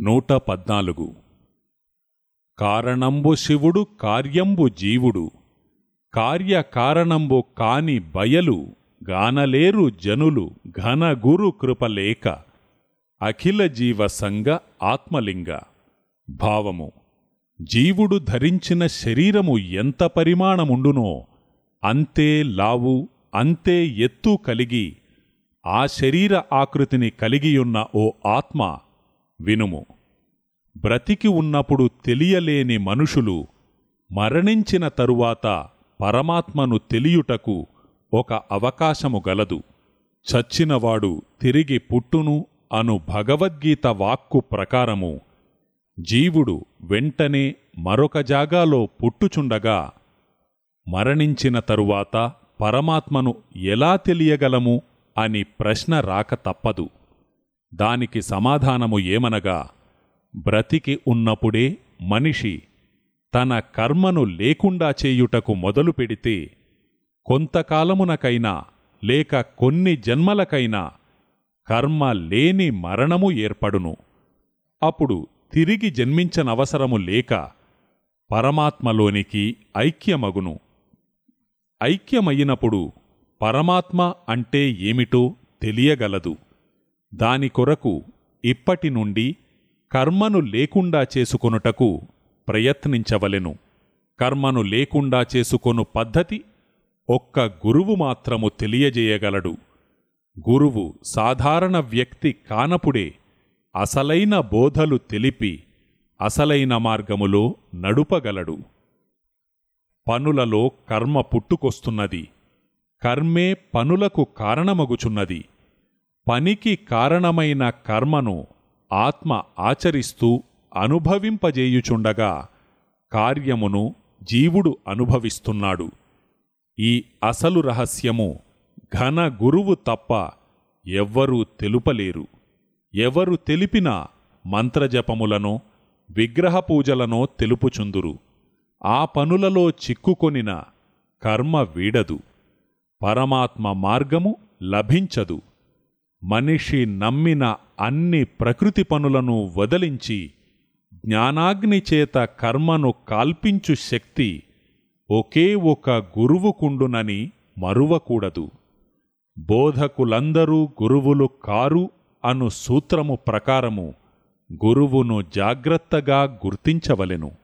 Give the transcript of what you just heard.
నూట పద్నాలుగు. కారణంబు శివుడు కార్యంబు జీవుడు కార్యకారణంబు కాని బయలు గానలేరు జనులు ఘన గురు కృపలేక అఖిల జీవ సంగ ఆత్మలింగ. భావము జీవుడు ధరించిన శరీరము ఎంత పరిమాణముండునో అంతే లావు అంతే ఎత్తు కలిగి ఆ శరీర ఆకృతిని కలిగియున్న ఓ ఆత్మ వినుము. బ్రతికి ఉన్నప్పుడు తెలియలేని మనుషులు మరణించిన తరువాత పరమాత్మను తెలియుటకు ఒక అవకాశము గలదు. చచ్చినవాడు తిరిగి పుట్టును అను భగవద్గీత వాక్కు ప్రకారము జీవుడు వెంటనే మరొక జాగాలో పుట్టుచుండగా మరణించిన తరువాత పరమాత్మను ఎలా తెలియగలము అని ప్రశ్న రాక తప్పదు. దానికి సమాధానము ఏమనగా బ్రతికి ఉన్నప్పుడే మనిషి తన కర్మను లేకుండా చేయుటకు మొదలు పెడితే కొంతకాలమునకైనా లేక కొన్ని జన్మలకైనా కర్మ లేని మరణము ఏర్పడును. అప్పుడు తిరిగి జన్మించనవసరము లేక పరమాత్మలోనికి ఐక్యమగును. ఐక్యమయ్యినప్పుడు పరమాత్మ అంటే ఏమిటో తెలియగలదు. దాని కొరకు ఇప్పటి నుండి కర్మను లేకుండా చేసుకొనుటకు ప్రయత్నించవలెను. కర్మను లేకుండా చేసుకొను పద్ధతి ఒక్క గురువు మాత్రము తెలియజేయగలడు. గురువు సాధారణ వ్యక్తి కానపుడే అసలైన బోధలు తెలిపి అసలైన మార్గములో నడుపగలడు. పనులలో కర్మ పుట్టుకొస్తున్నది. కర్మే పనులకు కారణమగుచున్నది. పనికి కారణమైన కర్మను ఆత్మ ఆచరిస్తూ అనుభవింపజేయుచుండగా కార్యమును జీవుడు అనుభవిస్తున్నాడు. ఈ అసలు రహస్యము ఘన గురువు తప్ప ఎవ్వరూ తెలుపలేరు. ఎవరు తెలిపినా మంత్రజపములనో విగ్రహపూజలనో తెలుపుచుందురు. ఆ పనులలో చిక్కుకొనిన కర్మ వీడదు. పరమాత్మ మార్గము లభించదు. మనిషి నమ్మిన అన్ని ప్రకృతి పనులను వదిలించి జ్ఞానాగ్ని చేత కర్మను కాల్పించు శక్తి ఒకే ఒక గురువుకుండునని మరువకూడదు. బోధకులందరూ గురువులు కారు అను సూత్రము ప్రకారము గురువును జాగ్రత్తగా గుర్తించవలెను.